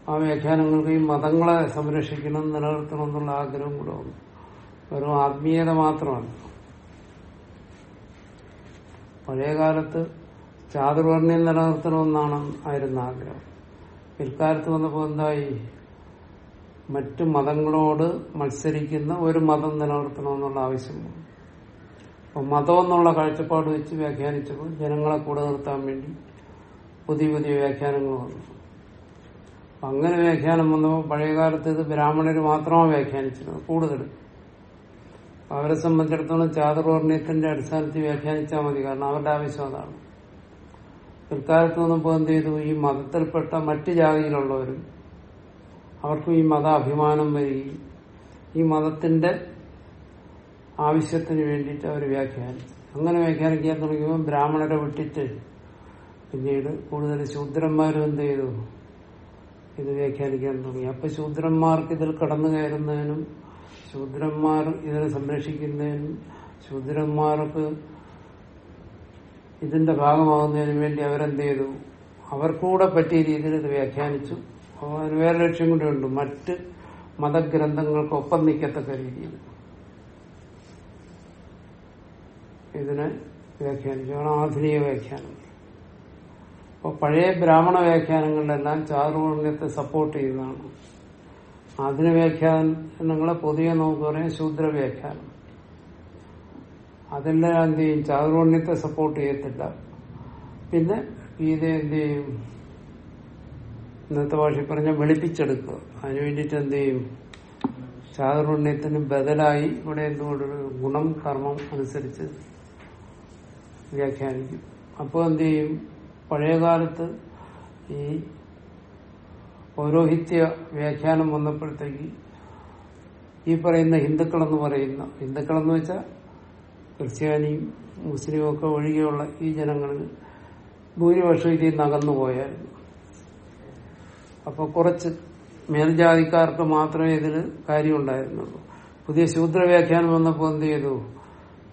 ആ വ്യാഖ്യാനങ്ങൾക്ക് ഈ മതങ്ങളെ സംരക്ഷിക്കണം നിലനിർത്തണം എന്നുള്ള ആഗ്രഹം കൂടെ വന്നു. വെറും ആത്മീയത മാത്രമല്ല. പഴയ കാലത്ത് ചാതുർവർണയം നിലനിർത്തണമെന്നാണ് ആയിരുന്നു ആഗ്രഹം. പിൽക്കാലത്ത് വന്നപ്പോൾ എന്തായി? മറ്റു മതങ്ങളോട് മത്സരിക്കുന്ന ഒരു മതം നിലനിർത്തണമെന്നുള്ള ആവശ്യമാണ് അപ്പൊ മതം എന്നുള്ള കാഴ്ചപ്പാട് വെച്ച് വ്യാഖ്യാനിച്ചപ്പോൾ ജനങ്ങളെ കൂടെ നിർത്താൻ വേണ്ടി പുതിയ പുതിയ വ്യാഖ്യാനങ്ങൾ വന്നു. അങ്ങനെ വ്യാഖ്യാനം വന്നപ്പോൾ പഴയകാലത്ത് ഇത് ബ്രാഹ്മണര് മാത്രമാണ് വ്യാഖ്യാനിച്ചിരുന്നത് കൂടുതൽ. അവരെ സംബന്ധിച്ചിടത്തോളം ചാതുർവർണയത്തിന്റെ അടിസ്ഥാനത്തിൽ വ്യാഖ്യാനിച്ചാൽ മതി കാരണം അവരുടെ ആവശ്യം അതാണ്. പിൽക്കാലത്ത് വന്നപ്പോൾ എന്ത് ചെയ്തു? ഈ മതത്തിൽപ്പെട്ട മറ്റ് ജാതിയിലുള്ളവരും അവർക്കും ഈ മത അഭിമാനം വരികയും ഈ മതത്തിന്റെ ആവശ്യത്തിന് വേണ്ടിയിട്ട് അവർ വ്യാഖ്യാനിച്ചു. അങ്ങനെ വ്യാഖ്യാനിക്കാൻ തുടങ്ങിയപ്പോൾ ബ്രാഹ്മണരെ വിട്ടിട്ട് പിന്നീട് കൂടുതൽ ശൂദ്രന്മാരും എന്ത് ചെയ്തു? ഇത് വ്യാഖ്യാനിക്കാൻ തുടങ്ങി. അപ്പൊ ശൂദ്രന്മാർക്ക് ഇതിൽ കടന്നു കയറുന്നതിനും ശൂദ്രന്മാർ ഇതിനെ സംരക്ഷിക്കുന്നതിനും ശൂദ്രന്മാർക്ക് ഇതിന്റെ ഭാഗമാകുന്നതിനും വേണ്ടി അവരെന്ത് ചെയ്തു? അവർക്കൂടെ പറ്റിയ രീതിയിൽ ഇത് വ്യാഖ്യാനിച്ചു. അപ്പോൾ അതിന് വേറെ ലക്ഷ്യം കൂടെ ഉണ്ട്. മറ്റ് മതഗ്രന്ഥങ്ങൾക്കൊപ്പം നിൽക്കത്തക്ക രീതിയിൽ. ഇതിനെ വ്യാഖ്യാനിച്ചാണ് ആധുനിക വ്യാഖ്യാനം. അപ്പോൾ പഴയ ബ്രാഹ്മണ വ്യാഖ്യാനങ്ങളിലെല്ലാം ചാതുർവർണയത്തെ സപ്പോർട്ട് ചെയ്യുന്നതാണ്. ആധുനിക വ്യാഖ്യാനങ്ങളെ പൊതുവെ നമുക്ക് പറയാം ശൂദ്ര വ്യാഖ്യാനം. അതെല്ലാം എന്ത് ചെയ്യും? ചാതുർവർണയത്തെ സപ്പോർട്ട് ചെയ്യത്തില്ല. പിന്നെ ഗീത എന്ത് ചെയ്യും? ഇന്നത്തെ ഭാഷ പറഞ്ഞ വെളുപ്പിച്ചെടുക്കുക. അതിനു വേണ്ടിയിട്ട് എന്ത് ചെയ്യും? ചാതുർണ്യത്തിന് ബദലായി ഇവിടെ എന്തുകൊണ്ട് ഗുണം കർമ്മം അനുസരിച്ച് വ്യാഖ്യാനിക്കും. അപ്പോൾ എന്ത് ചെയ്യും? പഴയകാലത്ത് ഈ പൗരോഹിത്യ വ്യാഖ്യാനം വന്നപ്പോഴത്തേക്ക് ഈ പറയുന്ന ഹിന്ദുക്കളെന്ന് പറയുന്ന ഹിന്ദുക്കളെന്ന് വെച്ചാൽ ക്രിസ്ത്യാനിയും മുസ്ലിമും ഒക്കെ ഒഴികെയുള്ള ഈ ജനങ്ങളിൽ ഭൂരിപക്ഷം ഇതിൽ നിന്ന് അകന്നു പോയായിരുന്നു അപ്പൊ കുറച്ച് മേൽജാതിക്കാർക്ക് മാത്രമേ ഇതിന് കാര്യമുണ്ടായിരുന്നുള്ളൂ. പുതിയ ശൂദ്ര വ്യാഖ്യാനം വന്നപ്പോൾ എന്ത് ചെയ്തു?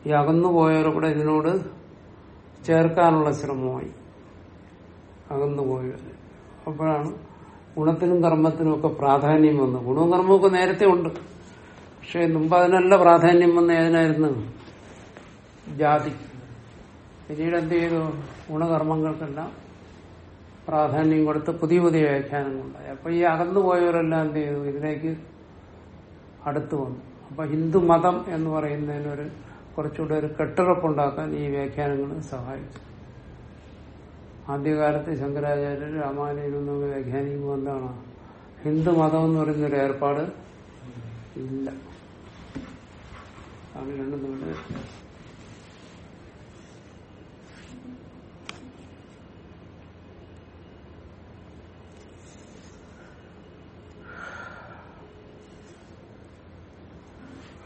ഈ അകന്നു പോയവരെ കൂടെ ഇതിനോട് ചേർക്കാനുള്ള ശ്രമമായി. അകന്നു പോയവര് അപ്പോഴാണ് ഗുണത്തിനും കർമ്മത്തിനും ഒക്കെ പ്രാധാന്യം വന്നു ഗുണവും കർമ്മവും ഒക്കെ നേരത്തെ ഉണ്ട്. പക്ഷെ മുമ്പ് അതിനല്ല പ്രാധാന്യം വന്ന ഏതിനായിരുന്നു? ജാതി. പിന്നീട് എന്ത് ചെയ്തു? ഗുണകർമ്മങ്ങൾക്കെല്ലാം പ്രാധാന്യം കൊടുത്ത് പുതിയ പുതിയ വ്യാഖ്യാനങ്ങളുണ്ടായി. അപ്പൊ ഈ അകന്നു പോയവരെല്ലാം എന്ത് ചെയ്തു? ഇതിലേക്ക് അടുത്തു വന്നു. അപ്പൊ ഹിന്ദു മതം എന്ന് പറയുന്നതിനൊരു കുറച്ചുകൂടെ ഒരു കെട്ടുറപ്പുണ്ടാക്കാൻ ഈ വ്യാഖ്യാനങ്ങൾ സഹായിച്ചു. ആദ്യകാലത്ത് ശങ്കരാചാര്യർ രാമാനുജനും വ്യാഖ്യാനിക്കുമ്പോൾ എന്താണ് ഹിന്ദു മതം എന്ന് പറയുന്നൊരു ഏർപ്പാട് ഇല്ല. അങ്ങനെയാണ് രണ്ടും തമ്മിൽ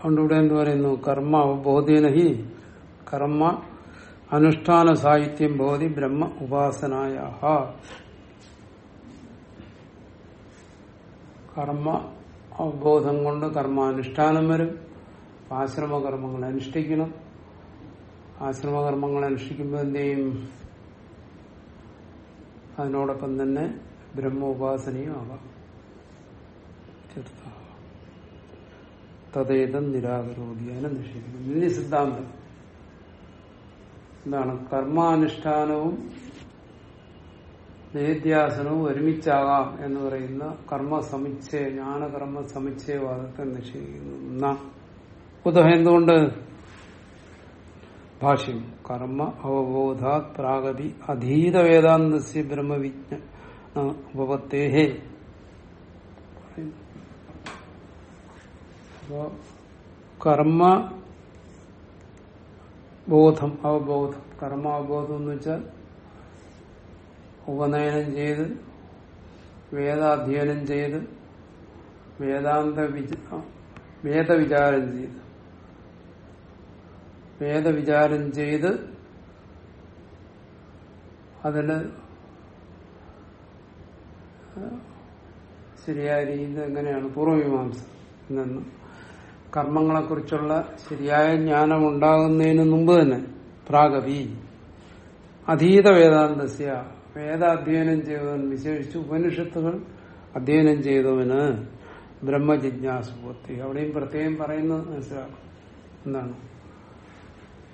അതുകൊണ്ട് ഇവിടെ എന്ത് പറയുന്നു? കർമ്മ അവബോധേന ഹി കർമ്മ അനുഷ്ഠാന സാഹിത്യം ബോധി ബ്രഹ്മ ഉപാസനായ കർമ്മ അവബോധം കൊണ്ട് കർമാനുഷ്ഠാനം വരും. ആശ്രമകർമ്മങ്ങൾ അനുഷ്ഠിക്കണം. ആശ്രമകർമ്മങ്ങൾ അനുഷ്ഠിക്കുമ്പോൾ എന്ത് ചെയ്യും? അതിനോടൊപ്പം തന്നെ ബ്രഹ്മ ഉപാസനയും ആവാം. തീർത്ഥാ തതേതം നിരാകരോധി അതിനെ നിഷേധിക്കും ഇനി സിദ്ധാന്തം. എന്താണ്? കർമാനുഷ്ഠാനവും നിത്യാസനവും ഒരുമിച്ചാകാം എന്ന് പറയുന്ന കർമ്മ സമുച്ചയ ജ്ഞാനകർമ്മ സമുച്ചയവാദത്തെ നിഷേധിക്കുന്നു കുതഹ എന്തുകൊണ്ട്? ഭാഷ്യം. കർമ്മ അവബോധാത് പ്രാഗതി അധീത വേദാന്തസ്യ ബ്രഹ്മവിജ്ഞ ഉപപത്തേഹേ. അപ്പോ കർമ്മ ബോധം അവബോധം. കർമ്മ അവബോധം എന്ന് വെച്ചാൽ ഉപനയനം ചെയ്ത് വേദാധ്യയനം ചെയ്ത് വേദാന്ത വിച വേദവിചാരം ചെയ്ത്. വേദവിചാരം ചെയ്ത് അതിന് ശരിയായ രീതി എങ്ങനെയാണ്? പൂർവമീമാംസ നിന്ന്. കർമ്മങ്ങളെക്കുറിച്ചുള്ള ശരിയായ ജ്ഞാനം ഉണ്ടാകുന്നതിന് മുമ്പ് തന്നെ പ്രാഗവി. അതീത വേദാന്തസ്യ വേദാധ്യയനം ചെയ്തവൻ വിശേഷിച്ച് ഉപനിഷത്തുകൾ അധ്യയനം ചെയ്തവന് ബ്രഹ്മജിജ്ഞാസുപൂർത്തി അവിടെയും പ്രത്യേകം പറയുന്നത് മനസ്സിലാക്കും എന്താണ്?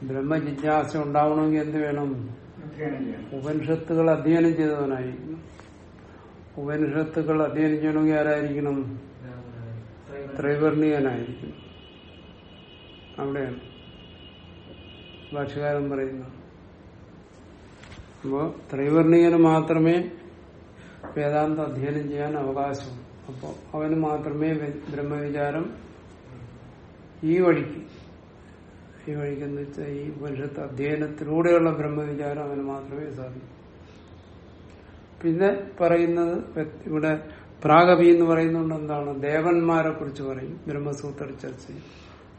ബ്രഹ്മജിജ്ഞാസ ഉണ്ടാവണമെങ്കിൽ എന്ത് വേണം? ഉപനിഷത്തുകൾ അധ്യയനം ചെയ്തവനായിരിക്കണം. ഉപനിഷത്തുകൾ അധ്യയനം ചെയ്യണമെങ്കിൽ ആരായിരിക്കണം? ത്രൈവർണികനായിരിക്കണം അവിടെയാണ് ഭാഷകാരൻ പറയുന്നത് അപ്പോ ത്രൈവർണികന് മാത്രമേ വേദാന്തം അധ്യയനം ചെയ്യാൻ അവകാശമുള്ളൂ. അപ്പോൾ അവന് മാത്രമേ ബ്രഹ്മവിചാരം ഈ വഴിക്ക് ഈ വഴിക്ക് എന്ന് വെച്ചാൽ ഈ ഉപനിഷത്ത് അധ്യയനത്തിലൂടെയുള്ള ബ്രഹ്മവിചാരം അവന് മാത്രമേ സാധിക്കൂ. പിന്നെ പറയുന്നത് ഇവിടെ പ്രാഗവി എന്ന് പറയുന്നുണ്ട് എന്താണ്? ദേവന്മാരെ കുറിച്ച് പറയും. ബ്രഹ്മസൂത്ര ചർച്ച ചെയ്യും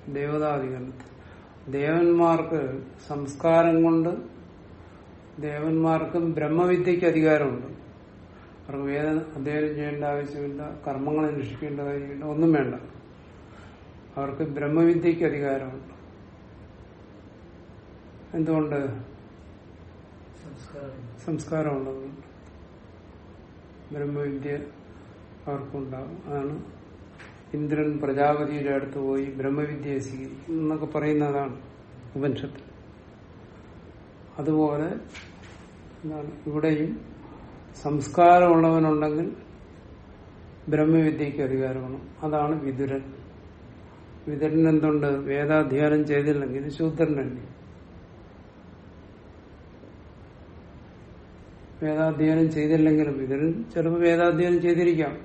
ദേവതാധികരണത്തിൽ ദേവന്മാർക്ക് സംസ്കാരം കൊണ്ട് ദേവന്മാർക്കും ബ്രഹ്മവിദ്യക്ക് അധികാരമുണ്ട്. അവർക്ക് വേദ അധ്യയനം ചെയ്യേണ്ട ആവശ്യമില്ല കർമ്മങ്ങൾ അന്വേഷിക്കേണ്ട കാര്യമില്ല ഒന്നും വേണ്ട. അവർക്ക് ബ്രഹ്മവിദ്യക്ക് അധികാരമുണ്ട്. എന്തുകൊണ്ട്? സംസ്കാരം. സംസ്കാരമുള്ളതുകൊണ്ട് ബ്രഹ്മവിദ്യ അവർക്കുണ്ടാകും. അതാണ് ഇന്ദ്രൻ പ്രജാപതിയുടെ അടുത്ത് പോയി ബ്രഹ്മവിദ്യയെ സ്വീകരിക്കും എന്നൊക്കെ പറയുന്നതാണ് ഉപനിഷത്ത്. അതുപോലെ ഇവിടെയും സംസ്കാരമുള്ളവനുണ്ടെങ്കിൽ ബ്രഹ്മവിദ്യക്ക് അധികാരമാണ്. അതാണ് വിതുരൻ. വിതുരൻ എന്തുണ്ട്? വേദാധ്യയനം ചെയ്തില്ലെങ്കിൽ ശൂദ്രനല്ലേ? വേദാധ്യയനം ചെയ്തില്ലെങ്കിലും ഇതിന് ചിലപ്പോൾ വേദാധ്യയനം ചെയ്തിരിക്കാം.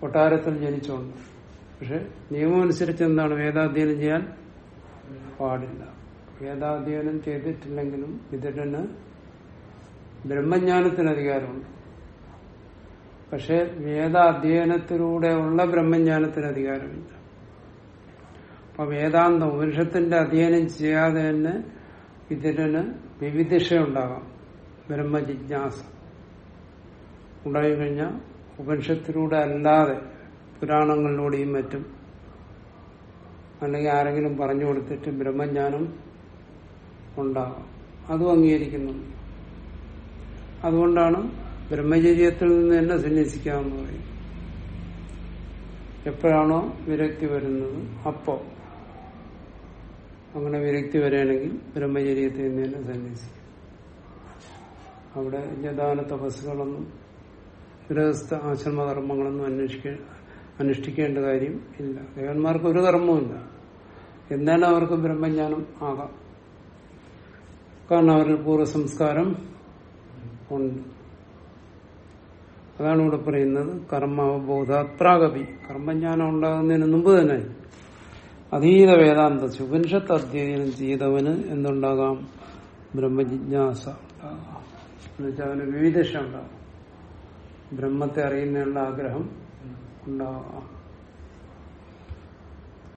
കൊട്ടാരത്തിൽ ജനിച്ചുകൊണ്ട് പക്ഷെ നിയമം അനുസരിച്ച് എന്താണ് വേദാധ്യയനം ചെയ്യാൻ പാടില്ല. വേദാധ്യയനം ചെയ്തിട്ടില്ലെങ്കിലും ഇതിന് ബ്രഹ്മജ്ഞാനത്തിന് അധികാരമുണ്ട്. പക്ഷെ വേദാധ്യയനത്തിലൂടെയുള്ള ബ്രഹ്മജ്ഞാനത്തിന് അധികാരമില്ല. അപ്പൊ വേദാന്തം ഉപനിഷത്തിന്റെ അധ്യയനം ചെയ്യാതെ തന്നെ ഇതിന് വിവിധിഷയുണ്ടാകാം. ബ്രഹ്മജിജ്ഞാസ. ഉണ്ടായിക്കഴിഞ്ഞാൽ ഉപനിഷത്തിലൂടെ അല്ലാതെ പുരാണങ്ങളിലൂടെയും മറ്റും അല്ലെങ്കിൽ ആരെങ്കിലും പറഞ്ഞു കൊടുത്തിട്ട് ബ്രഹ്മജ്ഞാനം ഉണ്ടാകാം. അതും അംഗീകരിക്കുന്നുണ്ട്. അതുകൊണ്ടാണ് ബ്രഹ്മചര്യത്തിൽ നിന്ന് തന്നെ സന്യസിക്കാമെന്ന് പറയും എപ്പോഴാണോ വിരക്തി വരുന്നത് അപ്പോ അങ്ങനെ വിരക്തി വരികയാണെങ്കിൽ ബ്രഹ്മചര്യത്തിൽ നിന്ന് തന്നെ സന്യസിക്കും. അവിടെ യഥാന തപസ്സുകളൊന്നും ഗൃഹസ്ഥ ആശ്രമകർമ്മങ്ങളൊന്നും അന്വേഷിക്ക അനുഷ്ഠിക്കേണ്ട കാര്യം ഇല്ല. ദേവന്മാർക്ക് ഒരു കർമ്മവുമില്ല എന്നാലും അവർക്ക് ബ്രഹ്മജ്ഞാനം ആകാം. കാരണം അവരിൽ പൂർവ സംസ്കാരം ഉണ്ട്. അതാണ് ഇവിടെ പറയുന്നത് കർമ്മബോധാത്രാഗതി. കർമ്മജ്ഞാനം ഉണ്ടാകുന്നതിന് മുമ്പ് തന്നെ അതീത വേദാന്ത ഉപനിഷത്ത് അധ്യയനം ചെയ്തവന് എന്തുണ്ടാകാം? ബ്രഹ്മജിജ്ഞാസ ഉണ്ടാകാം. എന്നുവെച്ചാൽ അവന് വിവിധ ഉണ്ടാകും. ബ്രഹ്മത്തെ അറിയുന്നതിനുള്ള ആഗ്രഹം ഉണ്ടാകാം